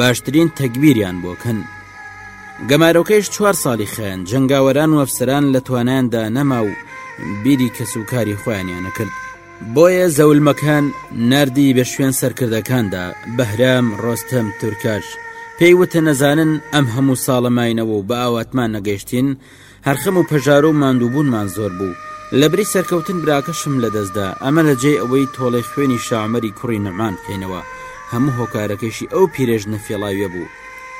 باشترین تەگبیریان بۆ کەن گەمارۆکەیش چوار ساڵی خێن جنگاوەران و ئەفسران لە توانیاندا نەما و بیری کەس و کاری خۆیانیان نەکرد بۆیە زەولمەکان نردی بە شوێن سەرکردەکاندا بەهرام ڕۆستەم تورکاش پێی وتە نەزانن ئەم هەموو ساڵە ماینەوە و بە ئاواتمان نەگەشتین هەر خەم و پەژارە و ماندووبوونمان زۆر بوو. لەبری سەرکەوتن براکەشم لەدەستدا، ئەمە لە جێی ئەوەی تۆڵەی خوێنی شاعومەری کوڕی نوعمان بکەینەوە، هەموو هۆکارەکەیشی ئەو پیرێژنە فێڵاویە بوو.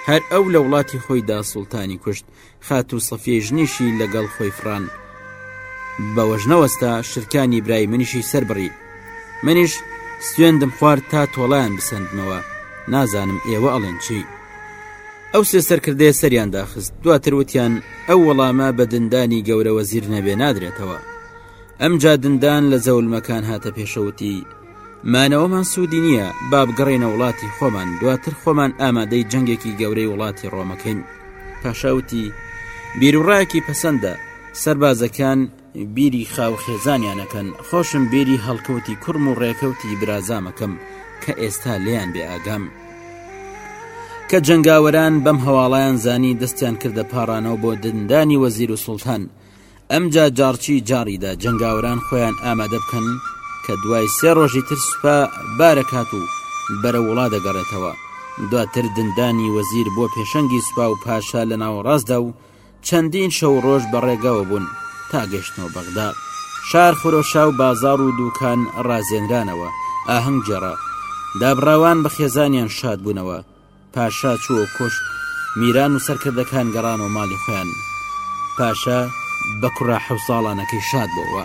هەر ئەو لە وڵاتی خۆیدا سوڵتانی کوشت، خاتوو سەفیەی ژنیشی لەگەڵ خۆی فڕاند. بەوەش نەوەستا شرکانی برای منیشی سەربڕی. منیش سوێندم خوارد تا تۆڵیان بسەندمەوە نازانم ئێوە ئەڵێن چی ئەو سێ سەرکردێ سەریان داخست دواتر وتیان ئەو وەڵامە بە دندانی گەورەوە زیر نەبێ نادرێتەوە ئەمجا دندان لە زەولمەکان هاتە پێشەوتی مانەوەمان سوودی نییە با بگەڕێنە وڵاتی خۆمان دواتر خۆمان ئامادەی جەنگێکی گەورەی وڵاتی ڕۆمەکەین پاشاوتی بیرڕایەکی پەسەندە سربازەکان بیری خاو خێزانیان ئەکەن خۆشم بیری هەڵکەوتی کوڕم و ڕێکەوتی برازامەکەم کە ئێستا لێیان بێ ئاگام کە جەنگاوەران بەم هەواڵیان زانی دەستیان کردە پاڕانەوە بۆ دندانی وەزیر و سوڵتان ئەمجا جاڕچی جاڕیدا جەنگاوەران خۆیان ئامادە بکەن کە دوای سێ ڕۆژی تر سوپا بارەکات و بەرە وڵا دەگەڕێتەوە دواتر دندانی وەزیر بۆ پێشەنگی سوپا و پاشا لە ناوەڕاستدا و چەندین شەو و ڕۆژ بە ڕێگاوە بوون تا گەشتنەوە بەغدا شار خرۆشا و بازار و دووکان ڕازێنرانەوە ئاهەنگ جێڕا دابڕاوان بە خێزانیان شاد بوونەوە پاشا چووە کۆشت میران و سەرکردەکان گەڕان و ماڵی خۆیان پاشا بە کوڕە حەو ساڵانەکەی شاد بۆەوە.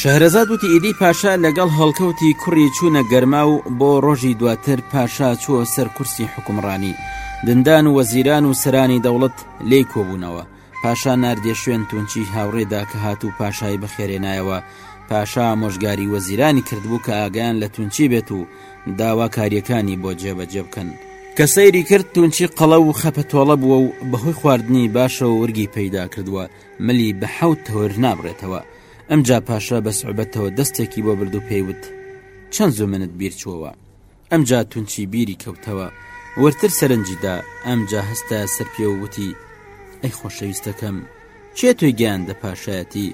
شەهرەزاد وتی ئیدی پاشا لەگەڵ هەڵکەوتی کوڕی چوونە گەرما و بۆ ڕۆژی دواتر پاشا چووە سەر کورسی حکومڕانی دندان و وەزیران و سەرانی دەوڵەت لێی کۆبوونەوە پاشا نردێ شوێن تونچی هاوڕێدا کە هات و پاشای بەخێرێنایەوە پاشا مۆژگاری وەزیرانی کردبوو کە ئاگیان لە تونچی بێت و داواکاریەکانی بۆ جێبەجێ بکەن کە سەیری کرد تونچی قەڵە و خەپە تۆڵە بووە و بەهۆی خواردنی باشە و ورگی پەیدا کردووە ملی بە حەوت تەوەر نابڕێتەوە ئەمجا پاشا بە سعبەتەوە دەستێکی بۆ برد و پێیوت چەند زوو منت بیرچووەوە ئەمجا تونچی بیری کەوتەوە ورتر سەرنجیدا ئەمجا هەستە سەر پێ و وتی ئەی خۆشەویستەکەم چێ توی گەیاندە پاشایەتی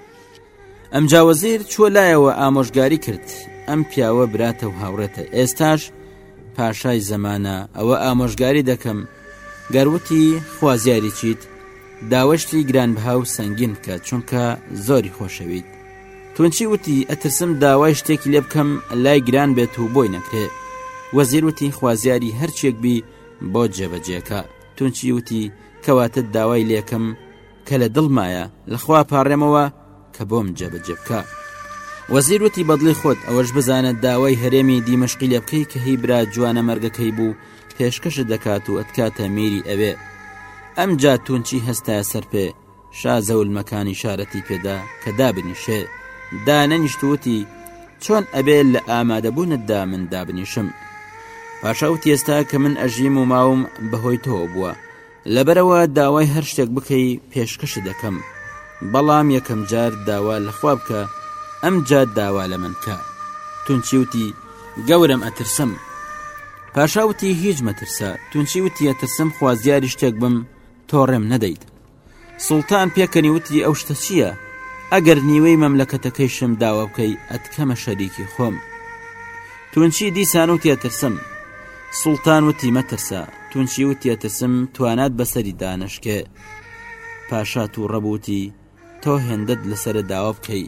ئەمجا وەزیر چوە لایەوە ئامۆژگاری کرد ئەم پیاوە براتە و هاوڕێتە ئێستاش پاشای زەمانە ئەوە ئامۆژگاری دەکەم گەر وتی خوازیاری چیت داوای شتی گرانبها و سەنگین بکە چونکە زۆری خۆشەویت تونچی وتی ئەترسم داوای شتێکی لێ بکەم لای گران بێت و بۆی نەکرێ وەزیر وتی خوازیاری هەرچێک بی بۆ جێبەجێکە تونچی وتی کەواتە داوای لێکم کە لە دڵمایە لە خوا پاڕێمەوە کە بۆم جێبەجێ بکە وەزیر وتی بەدڵی خۆت ئەوەش بزانە داوای هەرێمی دیمەشقی لێ بکەی کە هی برا جوانە مەرگەکەی بوو پێشکەشە دەکات و ئەتکاتە میری ئەوێ ئەم جا تونچی هەستایە سەر پێ شازەولمەکانی شارەتی پێدا کە دابنیشێ دانەنیشتوتی چۆن ئەبێ لە ئامادەبوونتدا من دابنیشم پاشاوت ئێستا کە من ئەژیم و ماوم بەهۆی تۆ بووە لەبەرئەوە داوای هەر شتێک بکەی پێشکەشت دەکەم بەڵام یەکەم جار داوا لەخوا بکە ئەم جا داوا لە من کە تونچی وتی گەورم ئەترسم پاشاوتی هیچ مەترسە تونچی وتیە ترسم خوازیاری شتێک بم تۆڕێم نەدەیت سوڵتان پێکەنی وتی ئەو شتە چییە؟ ئەگەر نیوەی مەملەکەتەکەیشم داوە بکەی ئەتکەمە شەریکی خۆم تونچی دیسان و تێترسم سوڵتان وتی مەترسە تونچی و تێترسم توانات بەسەری دانشکێ پاشا و ڕەبووتی تۆ هێندەت لەسرە داوا بکەی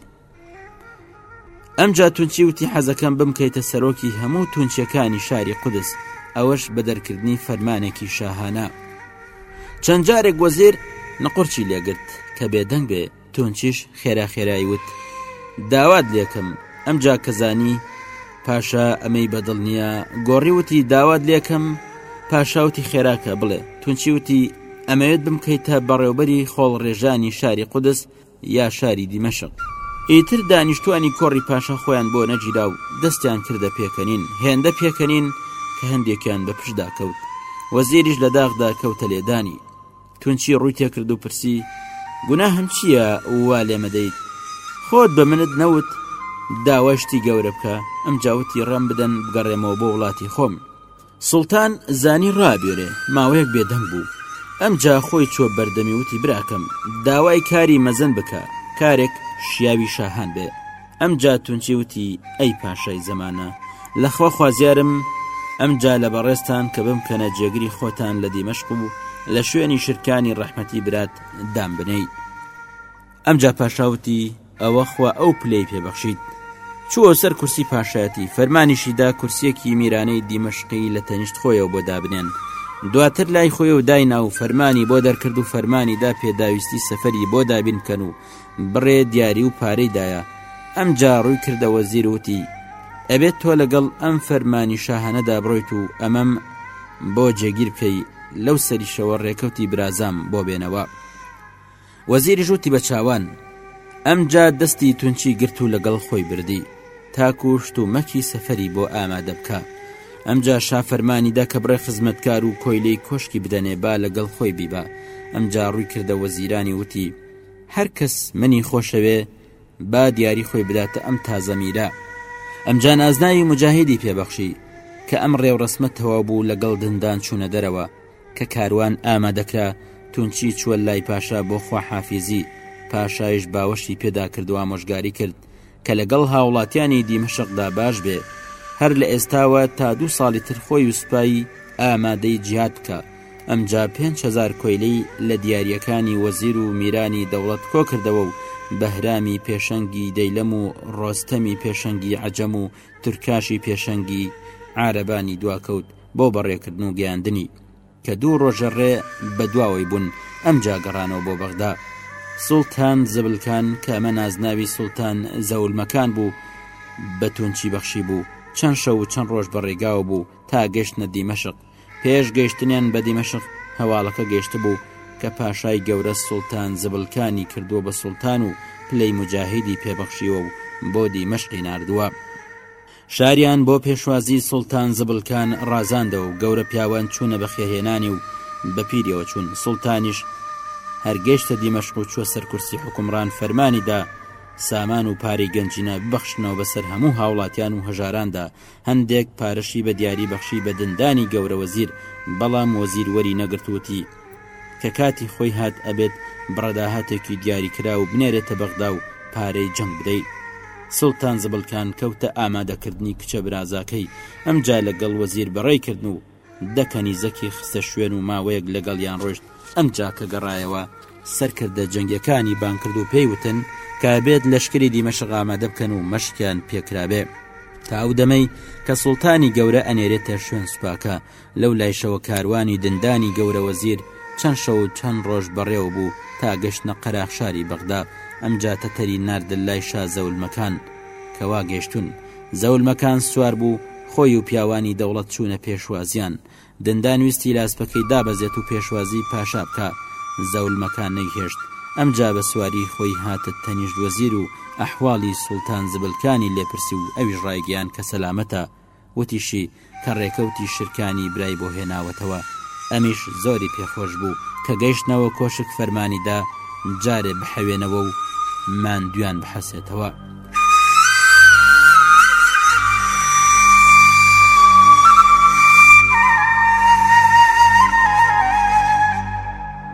ئەمجا تونچی وتی حەزەکەم بمکەیتە سەرۆکی هەموو تونچەکانی شاری قودس ئەوەش بە دەرکردنی فەرمانێکی شاهانە چەند جارێک وەزیر نەقڕچی لێگرت کە بێدەنگ بێ تونچیش خێرا خێرای وت داوات لێکم ئەمجا کەزانی پاشا ئەمەی بەدڵ نییە گۆڕی وتی داوات لێکم پاشاوتی خێراکە بڵێ تونچی وتی ئەمەوێت بمکەیتە بەڕێوبەری خۆڵ ڕێژانی شاری قودس یا شاری دیمەشق. ئیتر دانیشتوانی کۆڕی پاشا خۆیان بۆ نەگیرا و دەستیان کردە پێکەنین، هێندە پێکەنین کە هەندێکیان بە پشتدا کەوت، وەزیریش لە داخدا کەوتە لێدانی. تونچی ڕووی تێ کرد و پرسی، گوناهم چییە وا لێمە دەیت؟ خۆت بە منت نەوت داوای شتی گەورە بکە؟ ئەمجا وتی، ڕێم بدەن بگەڕێمەوە بۆ وڵاتی خۆم. سوڵتان زانی ڕابوێرێ ماوەیەک بێدەنگ بوو ئەمجا خۆی چووە بەردەمی وتی براکەم داوای کاری مەزن بکە کارێک شیاوی شاهان بێ ئەمجا تونچی وتی ئەی پاشای زەمانە لەخوا خوازیارم ئەمجا لە بەڕێزتان کە بمکەنە جێگری خۆتان لە دیمەشق و لە شوێنی شرکانی ڕەحمەتی برات دامبنێی ئەمجا پاشاوتی ئەوە خوا ئەو پلەی پێ بەخشیت چووە سەر کورسی پاشایەتی فەرمانیشی دا کورسیەکی میرانەی دیمەشقی لە تەنیشت خۆیەوە بۆ دابنێن دواتر لای خۆی و داینا و فەرمانی بۆ دەرکرد و فەرمانی دا پێداویستی سەفری بۆ دابین بکەن و بڕێ دیاری و پارەی دایە ئەم جاڕووی کردەوە زیروتی ئەبێت تۆ لەگەڵ ئەم فەرمانی شاهانەدا بڕۆیت و ئەمەم بۆ جێگیر بکەی لەو سەریشەوە ڕێکەوتی برازام بۆ بێنەوە. وەزیریش وتی بە چاوان. ئەمجا دەستی تونچی گرت و لەگەڵ خۆی بردی تاکو شتومەکی سەفەری بۆ ئامادە بکا. ئەمجا شا فەرمانی دا کە بڕێ خزمەتکار و کۆیلەی کۆشکی بدەنێ با لەگەڵ خۆی بیبا. ئەمجا ڕووی کردە وەزیرانی وتی، هەر کەس منی خۆشەوێ با دیاری خۆی بداتە ئەم تازە میرە. ئەمجا نازناوی موجاهیدی پێ بەخشی. کە ئەم ڕێوڕەسمە تەواو بوو لەگەڵ دندان چوونە دەرەوە. کە کاروان ئامادەکرا تونچی چووە لای پاشا بۆ خواحافیزی، پاشایش باوەشی پێدا کردو ئامۆژگاری کرد کە لەگەڵ هاوڵاتیانی دیمەشقدا باش بێ، هەر لە ئێستاوە تا دوو ساڵی تر خۆی و سوپای ئامادەی جیهاد بکا، ئەمجا پێنج هەزار کۆیلەی لە دیارییەکانی وەزیر و میرانی دەوڵەت کۆکردەوە و بەهرامی پێشەنگی دەیلەم و ڕۆستەمی پێشەنگی عەجەم و تورکاشی پێشەنگی عارەبانی دواکەوت بۆ بەڕێکردن و گەیاندنی کە دوو ڕۆژە ڕێ بە دواوەی بوون ئەم جاگەڕانەوە بۆ بەغدا سوڵتان زبلکان کە ئەمە نازناوی سوڵتان زەولمەکان بوو بە تونچی بەخشی بوو چەند شەو و چەند ڕۆژ بە ڕێگاو بوو تا گەشتە دیمەشق پێش گەیشتنیان بە دیمەشق هەواڵەکە گەشت بوو کە پاشای گەورە سوڵتان زبلکانی کردووە بە سوڵتان و پلەی مجاهیدی پێبەخشیوە و بۆ دیمەشقی نردووە شاریان بۆ پێشوازی سوڵتان زبڵکان ڕازاندەوە و گەورە پیاوان چوونە بەخێرهێنانی و بە پیریەوە چوون، سوڵتانیش هەر گەیشتە دیمەشق و چووە سەر کورسی حوکمڕان فەرمانی دا سامان و پارەی گەنجینە ببەخشنەوە بەسەر هەموو هاوڵاتیان و هەژاراندا، هەندێک پارەشی بە دیاری بەخشی بە دندانی گەورە وەزیر، بەڵام وەزیر وەری نەگرت وتی. کە کاتی خۆی هات ئەبێت بڕە داهاتێکی دیاری کراو بنێرێتە بەغدا و پارەی جەنگ بدەیت سوڵتان زبڵکان کەوتە ئامادەکردنی کچە برازاکەی ئەمجا لەگەڵ وەزیر بەڕێی کردن و دە کەنیزەکی خستە شوێن و ماوەیەک لەگەڵیان ڕۆشت ئەمجا کە گەڕایەوە سەرکردە جەنگیەکانی بانگ کرد و پێی وتن کە ئەبێت لەشکری دیمەشق ئامادە بکەن و مەشقیان پێکرابێ تا ئەو دەمەی کە سوڵتانی گەورە ئەنێرێتە شوێن سوپاکە لەو لایشەوە کاروانی دندانی گەورە وەزیر چەند شەو و چەند ڕۆژ بەڕێوە بوو تا گەشتنە قەراخ شاری بەغدا، ئەمجا تەتەری ناردە لای شا زەولمەکان. کە وا گەشتون، زەولمەکان سوار بوو، خۆی و پیاوانی دەوڵەت چوونە پێشوازیان. دندان ویستی لاسپەکەی دابەزێت و پێشوازیی پاشا بکا، زەولمەکان نەیهێشت، ئەمجا بە سواریی خۆی هاتە تەنیشت وەزیر و ئەحواڵی سوڵتان زبلکانی لێ پرسی و ئەویش ڕایگەیاند کە سەلامەتە، وتیشی، کە رێکەوتی شرکانی برای بۆ هێناوەتەوە، ئەمیش زۆری پێ خۆش بوو، کە گەیشتنەوە کۆشک فەرمانی دا جارێ بحەوێنەوە و ماندویان بحەسێتەوە.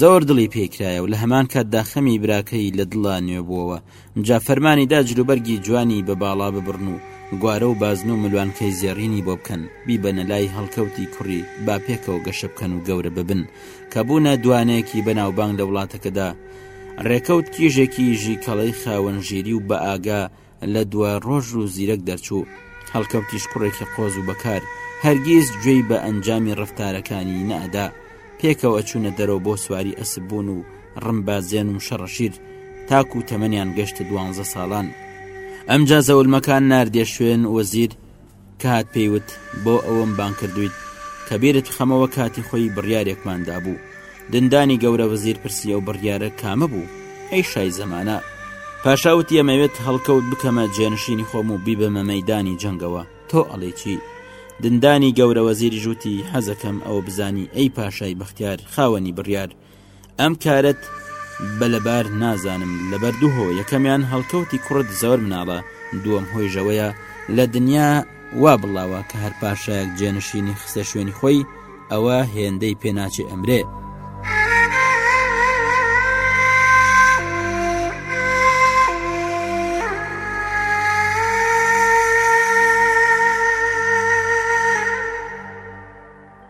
زۆر دڵی پێی کرایە و لە هەمان کاتدا خەمی براکەی لە دڵا نوێ بووەوە جا فەرمانی دا جلوبەرگی جوانی بە باڵا ببڕن و گوارە و بازن و ملوانکەی زێڕینی بۆ بکەن بیبەنە لای هەڵکەوتی کوڕی با پێکەوە گەشە بکەن و گەورە ببن کە بوونە دوانەیەکی بەناوبانگ لە وڵاتەکەدا ڕێکەوت کیژێکی ژیکەڵەی خاوەن ژیری و بە ئاگا و لە دوای ڕۆژ و زیرەک دەرچوو، هەڵکەوتیش کوڕێکی قۆز و بەکار، هەرگیز گوێی بە ئەنجامی ڕەفتارەکانی نەئەدا، پێکەوە چوونە دەرەوە بۆ سواری ئەسپ بوون و ڕمبازێن و شەڕەشیر، تاکوو تەمەنیان گەشتە دوانزە ساڵان. ئەمجا زەولمەکان ناردیە شوێن، وەزیر، کە هات پێی وت، بۆ ئەوەم بانگ کردوویت، کە بیرت بخەمەوە کاتی خۆی بڕیارێکمان دابوو. دندانی گەورە وەزیر پرسی ئەو بڕیارە کامە بوو؟ ئەی شای زەمانە؟ پاشا وتی ئەمەوێت هەڵکەوت بکەمە جێنشینی خۆم و بیبەمە مەیدانی جەنگەوە، تۆ ئەڵێی چی؟ دندانی گەورە وەزیریش وتی حەزەکەم ئەوە بزانی ئەی پاشای بەختیار خاوەنی بڕیار، ئەم کارەت بە لەبار نازانم لەبەر دوو هۆ یەکەمیان هەڵکەوتی کوڕت زۆر مناڵە دووەم هۆی ژەوەیە لە دنیا وا بڵاوە کە هەر پاشایەک جێنشینی خسە شوێنی خۆی ئەوە هێندەی پێناچێ ئەمرێ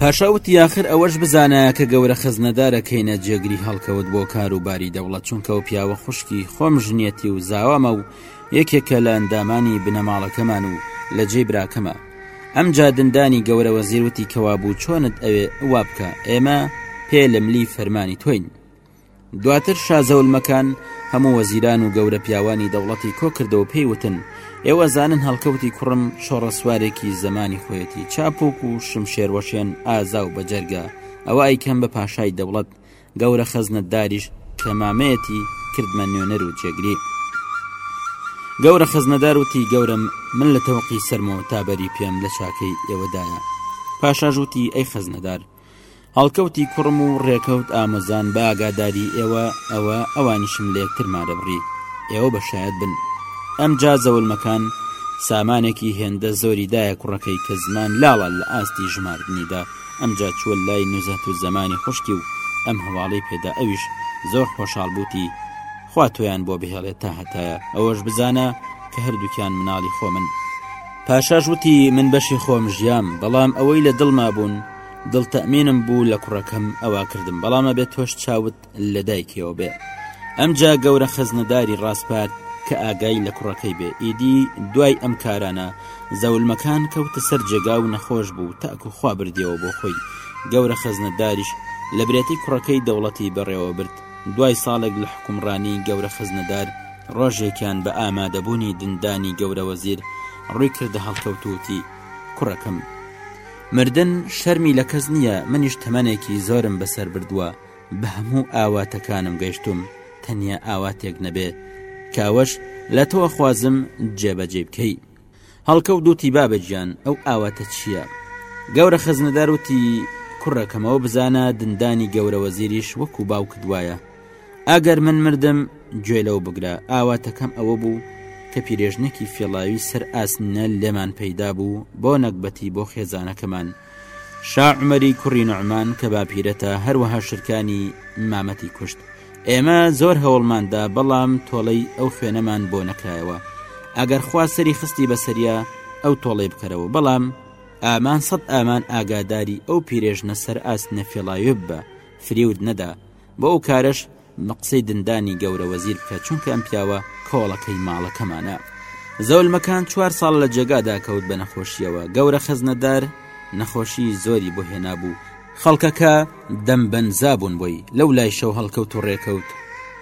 پاشا وتی یاخر ئەوەش بزانە کە گەورە خزنەدارە کەینە جێگری هەڵکەوت بۆ کاروباری دەوڵەت چونکە و پیاوە خوشکی خۆم ژنیەتی و زاوامە و یەکێکە لە ئەندامانی بنەماڵەکەمان و لە جێ براکەمە ئەم جادندانی گەورە وەزیروتی کەوابوو چۆنت ئەوێ وابکە ئێمە پێ لە ملی فەرمانی تۆین دواتر شا زەولمەکان هەموو وەزیران و گەورە پیاوانی دەوڵەتی کۆ کردەوە پێی وتن، ئێوە زانن هەڵکەوتی کوڕم شۆڕەسوارێکی زەمانی خۆیەتی، چاپوک و شمشێروەشێن ئازا و بەجەرگە، ئەوە ئەیکەم بە پاشای دەوڵەت، گەورە خەزنەداریش کە مامەیەتی کردمە نوێنەر و جێگری. گەورە خەزنەدار وتی، گەورەم من لە تەوقی سەرمەوە تا بەری پێم لە چاکەی ئێوەدایە. پاشاش وتی، ئەی خەزنەدار! هەڵکەوتی کوڕم و ڕێکەوت ئامۆزان بە ئاگاداری ئێوە ئەوە ئەوانیشم لە یەکترما دەبڕی ئێوە بە شایەت بن ئەم جا زەولمەکان سامانێکی هێندە زۆری دایە کوڕەکەی کە زمان لاڵە لە ئاستی ژماردنیدا ئەمجا چووە لای نوزەت و زەمانی خوشکی و ئەم هەواڵی پێدا ئەویش زۆر خۆشحاڵ بووتی خوا تۆیان بۆ بهێڵێ تا هەتایە ئەوەش بزانە کە هەردووکیان مناڵی خۆمن پاشاش وتی من بەشی خۆم ژیام بەڵام ئەوەی لە دڵما بوون دڵ تەمینم بوو لە کوڕەکەم ئەوە کردم بەڵامە بێت تۆش چاوت لە دایکەوە بێ ئەمجا گەورە خەزنەداری ڕاستپارد کە ئاگای لە کوڕەکەی بێ ئیدی دوای ئەم کارانە زەولمەکان کەوتە سەر جێگا و نەخۆش بوو تاکو خوا بردیەوە بۆ خۆی گەورە خەزنەداریش لە برێتی کوڕەکەی دەوڵەتی بەڕێوە برد دوای ساڵێک لە حکومڕانی گەورە خزنەدار ڕۆژێکیان بە ئامادەبوونی دندانی گەورە وەزیر ڕووی کردە هەڵکەوت وتی کوڕەکەم مردن شەرمی لە کەس نییە منیش تەمەنێکی زۆرم بەسەر بردووە بە هەموو ئاواتەکانم گەشتوم تەنیا ئاواتێک نەبێ کاوەش لە تۆوە خوازم جێبەجێ بکەی هەڵکەوت وتی بابە گیان ئەو ئاواتە چییە؟ گەورە خەزنەدار وتی کوڕە کەم ئەوە بزانە دندانی گەورە وەزیریش وەکو باوکت وایە، ئەگەر من مردم گوێ لەو بگرە، ئاواتەکەم ئەوە بوو کە پیرێژنێکی فیڵاوی سەر ئاسنینە لێمان پەیدا بوو بۆ نەگبەتی بۆ خێزانەکەمان، شا عمەری کوڕی نەعمان کە باپیرەتە هەروەها شرکانی مامەتی کوشت ئێمە زۆر هەوڵماندا بەڵام تۆڵەی ئەو خوێنەمان بۆ نەکرایەوە ئەگەر خوا سەری خستی بەسەریا ئەو تۆڵەی بکەرەوە بەڵام ئامان سەد ئامان ئاگاداری ئەو پیرێژنە سەر ئاست نەفێڵاوێ بە فریود نەدا بۆ ئەو کارەش بە قسەی دندانی گەورە وەزیر بکە چونکە ئەم پیاوە کۆڵەکەی ماڵەکەمانە. زەولمەکان چوار ساڵ لە جێگادا کەوت بە نەخۆشییەوە، گەورە خەزنەدار نەخۆشیی زۆری بۆ هێنابوو، خەڵکەکە دەم بەنزا بوون بۆی، لەو لای شەو هەڵکەوت و ڕێکەوت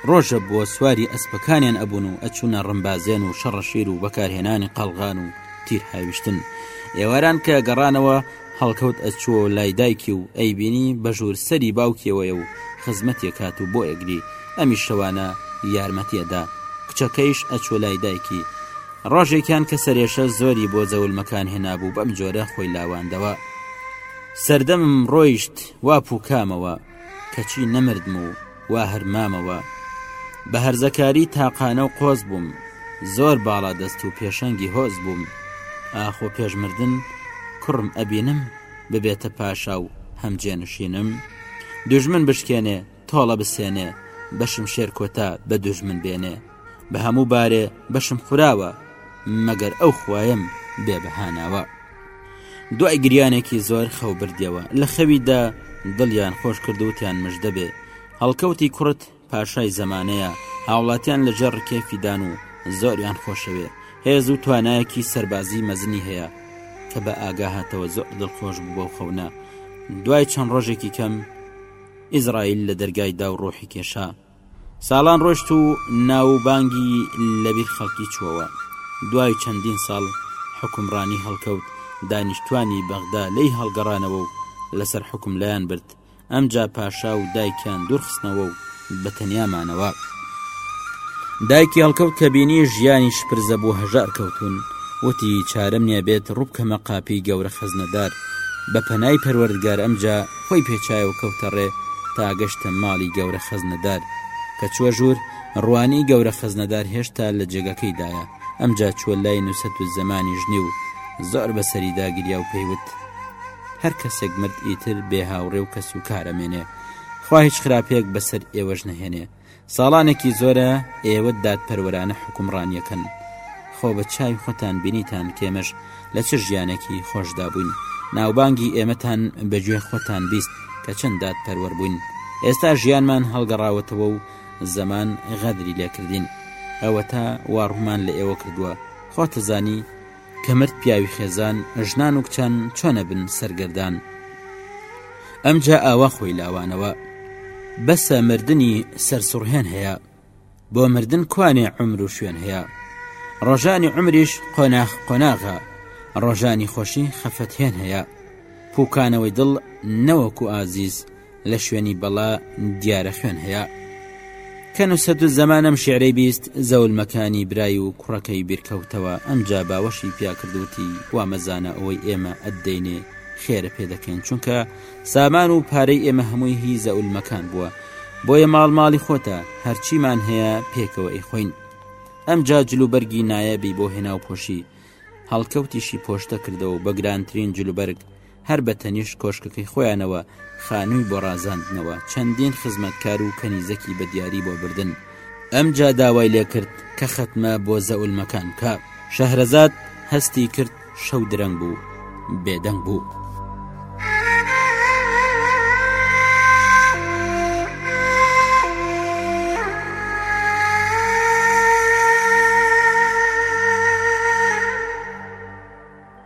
ڕۆژە بووە سواری ئەسپەکانیان ئەبوون و ئەچوونە ڕمبازێن و شەڕەشیر و بەکارهێنانی قەڵغان و تیر هاویشتن، ئێواران کە گەڕانەوە، هەڵکەوت ئەچووە لای دایکی و ئەیبینی بە ژوور سەری باوکیەوەیە و خزمەتیەکات و بۆ ئەگری ئەمیش شەوانە یارمەتی ئەدا کچەکەیش ئەچووە لای دایکی ڕۆژێکیان کە سەرێشە زۆری بۆ زەولمەکان هێنابوو بەم جۆرە خۆی لاواندەوە سەردەمم ڕۆیشت وا پوکامەوە کەچی نەمردم و وا هەر مامەوە، بە هەرزەکاری تاقانە و قۆز بووم، زۆر باڵا دەست و پێشەنگی هۆز بووم، ئاخۆ پێش مردن کوڕم ئەبینم ببێتە پاشا و هەم جێنشینم؟ دوژمن بشکێنێ، تۆڵە بسێنێ، بە شمشێر کۆتا بە دوژمن بێنێ، بە هەموو بارێ بەشم خوراوە، مەگەر ئەو خوایەم بێ بەها ناوە. دوای گریانێکی زۆر خەو بردیەوە لە خەویدا دڵیان خۆش کردوتیان مژدە بێ هەڵکەوتی کوڕت پاشای زەمانەیە هاوڵاتیان لە ژێر ڕکێفیدان و زۆریان خۆشەوێ هێز و توانایەکی سەربازی مەزنی هەیە کە بە ئاگا هاتەوە زۆر دڵخۆش بوو بەو خەونە دوای چەند ڕۆژێکی کەم ئیزرائیل لە دەرگای دا و ڕۆحی کێشا ساڵان ڕۆشت و ناو و بانگی لە بیر خەڵکی چووەوە. دوای چەندین ساڵ حوکمڕانی هەڵکەوت، دانیشتوانی بەغدا لێی هەڵگەڕانەوە و لە سەر حوکم لایان برد. ئەمجا پاشا و دایکیان دوور خستنەوە و بە تەنیا مانەوە. دایکی هەڵکەوت کە بینی ژیانی شپرزە بۆ هەژار کەوتوون، وتی، چارەم نیە بێت ڕوو بکەمە قاپیی گەورە خەزنەدار بە پەنای پەروەردگار ئەمجا، خۆی پێچایە و کەوتە ڕێ تا گەشتە ماڵی گەورە خەزنەدار، کە چووە ژوور، ڕوانی گەورە خەزنەدار هێشتا لە جێگەکەی دایە، ئەمجا چووە لای نوسەتوزەمانی ژنی و زۆر بە سەریدا گریا و پێی وت، هەر کەسێک مرد ئیتر بێ هاوڕێ و کەسوکارە مێنێ، خوا هیچ خراپێک بە سەر ئێوەش نەهێنێ. ساڵانێکی زۆرە ئێوە دادپەروەرانە حکومڕانیەکەن خۆ بە چاوی خۆتان بینیتان کێمەش لە چ ژیانێکی خۆشدا بووین ناوبانگی ئێمەتان بەگوێ خۆتان بیست کە چەند دادپەروەەر بووین ئێستا ژیانمان هەڵگەڕاوەتەوە و زەمان غەدری لێکردین ئەوە تا واڕوومان لە ئێوە کردووە خۆتەزانی کە مرد پیاوی خێزان ژنان و کچان چۆنە بن سەرگەردان ئەمجا ئاوا خۆی لاوانەوە بەسە مردنی سەرسوڕهێن هەیە بۆ مردن کوانێ عمر و شوێن هەیە ڕۆژانی عمریش قۆناخ قۆناغە ڕۆژانی خۆشی خەفەتهێن هەیە پوکانەوەی دڵ نەوەکو ئازیز لە شوێنی بەڵا دیارە خوێن هەیە کە نووسەت و زەمانم شعرەی بیست زەولمەکانی برای و کوڕەکەی بیرکەوتەوە ئەمجا باوەشی پیاکردوتی وامەزانە ئەوەی ئێمە ئەدەینێ خێرە پێ دەکەین چونکە سامان و پارەی ئێمە هەمووی هی زەولمەکان بووە بۆیە ماڵ ماڵی خۆتە هەرچیمان هەیە پێکەوە ئەی خۆین ئەمجا جلوبەرگی نایەبی بۆ هێناو پۆشی هەڵکەوتیشی پۆشتە کردەوە بە گرانترین جلوبەرگ هەر بە تەنیشت کۆشکەکەی خۆیانەوە خانووی بۆ ڕازاندنەوە، چەندین خزمەتکار و کەنیزەکی بە دیاری بۆ بردن. ئەمجا داوای لێ کرد کە خەتمە بۆ زەئولمەکان بکا. شەهرەزاد هەستی کرد شەو درەنگ بوو، بێدەنگ بوو.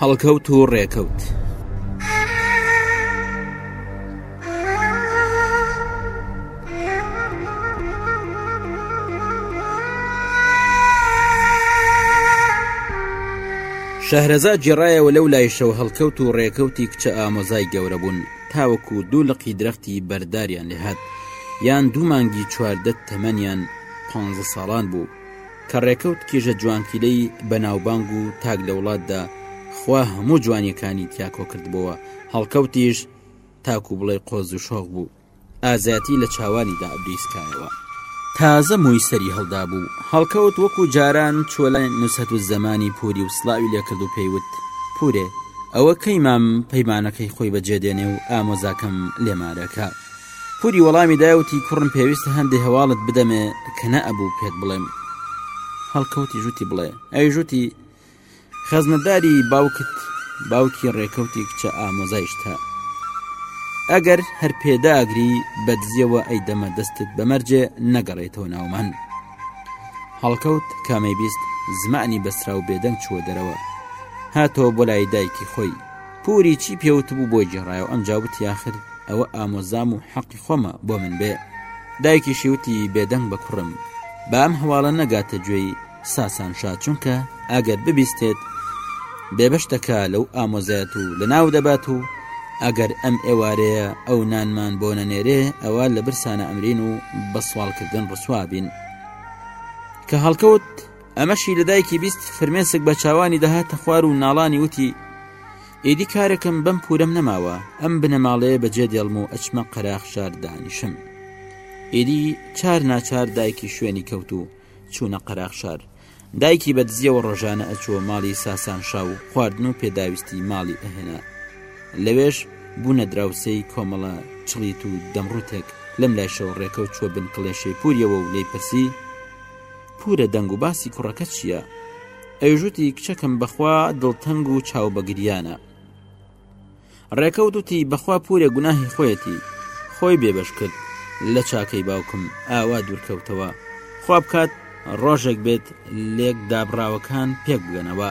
هەڵکەوت و ڕێکەوت شەهرەزاد جێڕایەوە لەو لایشەوە هەڵکەوت و ڕێکەوتی کچە ئامۆزای گەورەبوون تاوەکو دوو لقی درەختی بەرداریان لێهات یان دوو مانگی چواردە تەمەنیان پ ساڵان بوو کە ڕێکەوت کێژە جوانکیلەی بەناوبانگ و تاک لە وڵاتدا خوا هەموو جوانیەکانی تیاکۆ کردبەوە هەڵکەوتیش تاکو بڵێ قۆز و شۆخ بوو ئازاتی لە چاوانیدا ئەبریسکایەوە تازە مووی سەری هەڵدا بوو هەڵکەوت وەکو جاران چۆلای نووسەت و زەمانی پووری و سلاوی لێکرد و پێیوت پورێ ئەوە کەی مام پەیمانەکەی خۆی بەجێدێنێ و ئامۆزاکەم لێمارەکە. پوری وەڵامی دایە وتی کوڕم پێویستە هەندێ هەواڵت بدەمێ کە نەئەبوو پێت بڵێم هەڵکەوتی ژووتی بڵێ ئەوی ژووتی خەزنەداری باوکت باوکی ڕێکەوتی کچە ئامۆزایشتە ئەگەر هەر پێداگری بەدزیەوە ئەی دەمە دەستت بەمەرجێ نەگەڕێتەوە ناومان هەڵکەوت کامەی بیست زمانی بەسرا و بێدەنگ چووە دەرەوە هاتەوە بۆ لای دایکی خۆی پوری چی پێ وتبوو بۆی گێڕایەوە ئەمجا وتی ئاخر ئەوە ئامۆزام و حەقی خۆمە بۆ من بێ دایکیشی وتی بێدەنگ بە کوڕم با ئەم هەواڵە نەگاتە گوێی ساسان شا چونکە ئەگەر ببیستێت بێبەش دەکا لەو ئامۆزایەت و لە ناو دەبات و ئەگەر ئەم ئێوارەیە ئەو نانمان بۆ نەنێرێ ئەوە لە برسانە ئەمرین و بە سوالکردن ڕسوابین کە هەڵکەوت ئەمەشی لە دایکی بیست فرمێسک بە چاوانی دەهاتە خوار و ناڵانی وتی ئیدی کارێکم بەم پورەم نەماوە ئەم بنەماڵەیە بەجێ دێڵم و ئەچمە قەراخ شار دانیشم ئیدی چار ناچار دایکی شوێنی کەوت و چوونە قەراخ شار دایکی بە دزیەوە ڕۆژانە ئەچووە ماڵی ساسان شا و خواردن و پێداویستی ماڵی ئەهێنا لەوێش بوونە دراوسەی کۆمەڵە چڵیت و دەمڕوتێک لەم لایشەوە ڕێکەوت چوە بن کڵێشەی پوریەوە و لی پرسی پورە دەنگ و باسی کوڕەکە چییە ئەویش وتی کچەکەم بەخوا دڵتەنگ و چاو بەگریانە ڕێکەوت وتی بەخوا پورە گوناهی خۆیەتی خۆی بێبەش کرد لە چاکەی باوکم ئاوا دوورکەوتەوە خوابکات ڕۆژێک بێت لێک دابڕاوەکان پێک بگەنەوە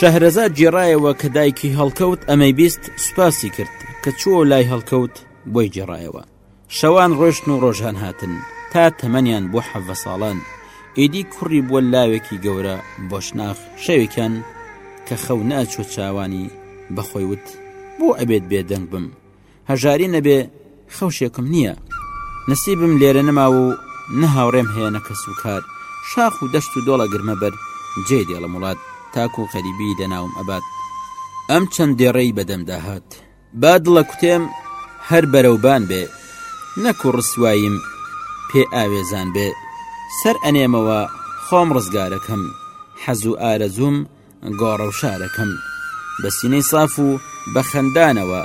شەهرەزاد گێڕایەوە کە دایکی هەڵکەوت ئەمەی بیست سوپاسی کرد کە چووە لای هەڵکەوت بۆی گێڕایەوە شەوان ڕۆشتن و ڕۆژان هاتن تا تەمەنیان بۆ حەڤە ساڵان ئیدی کوڕی بووە لاوێکی گەورە بۆشناخ شەوێکیان کە خەو ناچوە چاوانی بەخۆی وت بۆ ئەبێت بێدەنگ بم هەژاری نەبێ خەوشێکم نییە نسیبم لێرە نەما و نە هاوڕێم هەیە نە کەس و کار شاخ و دەشت و دۆڵە گرمە بەر جێ دێڵم وڵات تاکو و قەریبی دەناوم ئەبات ئەم چەند دێڕەی بەدەمدا هات با دڵە کوتێم هەر بەرەوبان بێ نەکو ڕسوایم پێ ئاوێزان بێ سەر ئەنێمەوە خۆم ڕزگارەکەم حەزوو ئارەزوم گۆڕە و شارەکەم بە سینەی ساف و بە خەندانەوە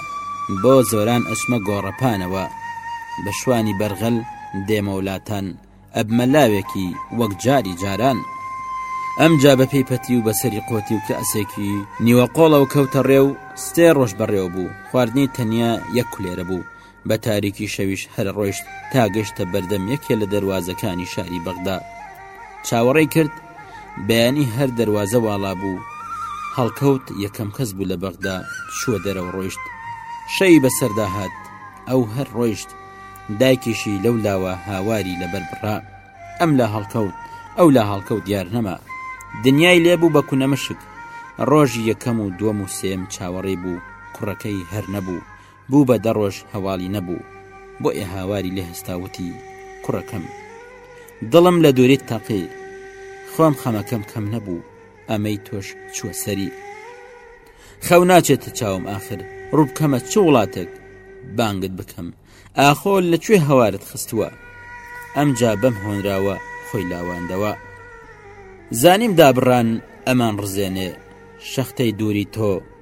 بۆ زۆران ئەچمە گۆڕەپانەوە بە شوانی بەرغەل دێمەولاتان ئەبمە لاوێکی وەک جاری جاران ئەمجا بە پێی پەتی و بەسەری قوتی و کەسێکی نیوە قۆڵەوە کەوتە ڕێ و سێ ڕۆژ بەڕێوە بوو خواردنی تەنیا یەک کولێرە بوو بە تاریکی شەویش هەر ڕۆیشت تا گەشتە بەردەم یەکێ لە دەواازەکانی شاری بەغدا چاوەڕێی کرد بەیانی هەر دەواازە واڵا بوو هەڵکەوت یەکەم کەس بوو لە بەغدا شووە دەرەوە ڕۆیشت شەوی بەسەردا هات ئەو هەر ڕۆیشت دایکیشی لەو لاوە هاواری لەبەر بڕا ئەم لا هەڵکەوت ئەو لا هەڵکەوت دیار نەما دنیای لێبوو بە کونەمەشک ڕۆژی یەکەم و دووەم و سێم چاوەڕێ بوو کوڕەکەی هەر نەبوو بوو بە دە ڕۆژ هەواڵی نەبوو بۆیە هاواری لێ هەستا وتی کوڕەکەم دڵم لە دووریت تەقی خۆم خەمەکەم کەم نەبوو ئەمەی تۆش چووە سەری خەو ناچێتە چاوم ئاخر ڕووبکەمە چ وڵاتێک بانگت بکەم ئاخۆ لە کوێ هەوارت خستووە ئەمجا بەم هۆنراوە خۆی لاواندەوە زانیم دابڕان ئەمان ڕزێنێ شەختەی دووری تۆ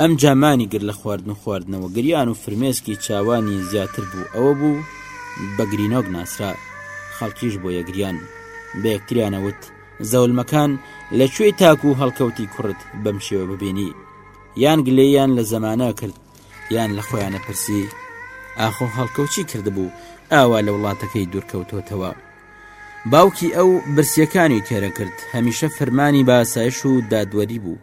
ئەمجا مانی گر لە خواردن و خواردنەوە گریان و فرمێسکی چاوانی زیاتر بوو ئەوە بوو بە گرینۆک ناسرا خەڵکیش بۆ یەگریان بە یەکتریانەوت زەولمەکان لە کوێی تاک و هەڵکەوتی کوڕت بەم شێوە ببینی یان گلەیان لە زەمانە کرد یان لە خۆیانە پرسی ئاخۆ هەڵکەوچی کردبوو ئاوا لە وڵاتەکەی دوورکەوتۆتەوە باوکی ئەو برسیەکانی تێرە کرد هەمیشە فەرمانی باسایش و دادوەری بوو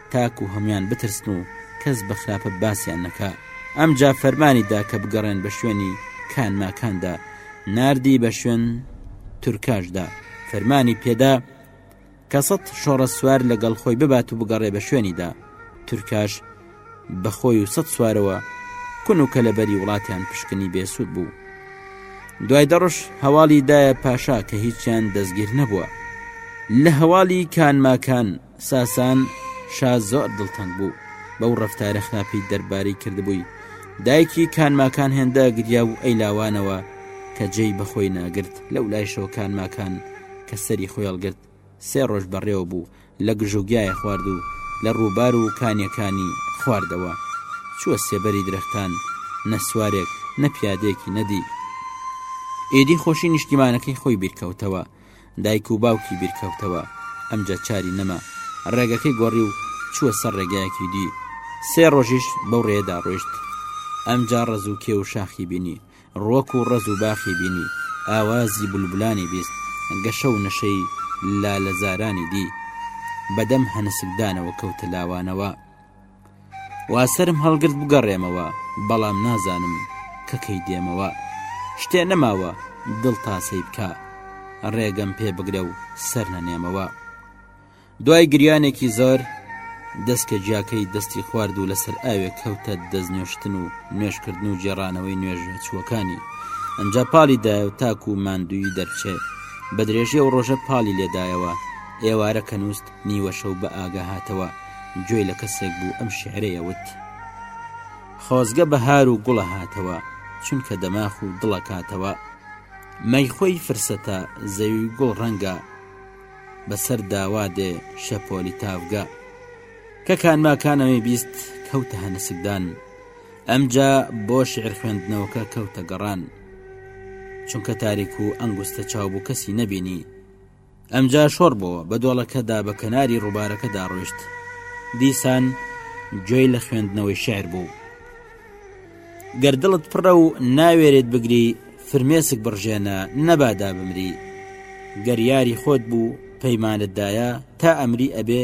تاکو هەموان بترسن و کەس بە خراپە باسیان نەکا ئەمجا فەرمانی دا کە بگەڕێن بە شوێنی کان ماکاندا ناردی بە شوێن تورکاشدا فەرمانی پێدا کە سەد شۆڕە سوار لەگەڵ خۆی ببات و بگەڕێ بە شوێنیدا تورکاش بەخۆی و سەد سوارەوە کون و کەلەبەری وڵاتیان پشکنی بێسوود بوو دوای دەڕش هەواڵی دایە پاشا کە هیچیان دەستگیر نەبووە لە هەواڵی کانماکان ساسان شا زۆر دڵتەنگ بوو بەو ڕفتارە خراپی دەربارەی کردبووی دایکی کانماکان هێندە گریا و ئەی لاوانەوە کە جێی بەخۆی ناگرت لەو لایشەوە کانماکان کە سەری خۆیڵگرت سێ ڕۆژ بەڕێوە بوو لە گژوگیایە خوارد و لە ڕووبار و کانیەکانی خواردەوە چووە سێبەری درەختان نەسوارێک نە پیادێکی نەدی ئیدی خۆشی نیشتیمانەکەی خۆی بیرکەوتەوە دایک و باوکی بیرکەوتەوە، ئەمجا چاری نەما، ڕێگەکەی گۆڕی و چووە سەر ڕێگایەکی دی، سێ ڕۆژیش بەو ڕێیەدا ڕۆیشت، ئەمجا ڕەز و کێو و شاخی بینی، ڕوەک و ڕەز و باخی بینی، ئاوازی بولبولانی بیست، گەشە و نەشەی لالەزارانی دی، بەدەم هەنسکدانەوە کەوتە لاوانەوە. وا سەرم هەڵگرت بگەڕێمەوە بەڵام نازانم کە کەی دێمەوە شتێ نەماوە دڵ تاسەی بکە ڕێگەم پێ بگرە و سەر نەنێمەوە دوای گریانێکی زۆر دەستکە جیاکەی دەستی خوارد و لەسەر ئاوێک کەوتە دەست نوێشتن و نوێشکردن و جێڕانەوەی نوێژە چووەکانی ئەجا پاڵی دایە و تاکو و ماندووی دەرچێت بە درێژی و ڕۆژە پاڵی لێدایەوە ئێوارە کە نووست نیوە شەو بە ئاگا هاتەوە گوێی لە کەسێک بوو ئەم شعرەیە وت خۆزگە بەهار و گوڵە هاتەوە چونکە دەماخ و دڵەکاتەوە مەی خۆی فرسەتە زەوی گوڵ ڕەنگە بەسەر داوا دێ شەپۆلی تاڤگە کە کانماکانەوەی بیست کەوتە هەنسکدان ئەمجا بۆ شعر خوێندنەوەکە کەوتە گەڕان چونکە تاریک و ئەنگوستە چاو بوو کەسی نەبینی ئەمجا شۆڕ بۆ بە دۆڵەکەدا بە کەناری ڕووبارەکەدا ڕۆشت دیسان گوێی لە خوێندنەوەی شعر بوو گەردڵت پڕە و ناوێرێت بگری فرمێسک بڕژێنە نەبادا بمری گەر یاری خۆت بوو پەیمانتدایە تا ئەمری ئەبێ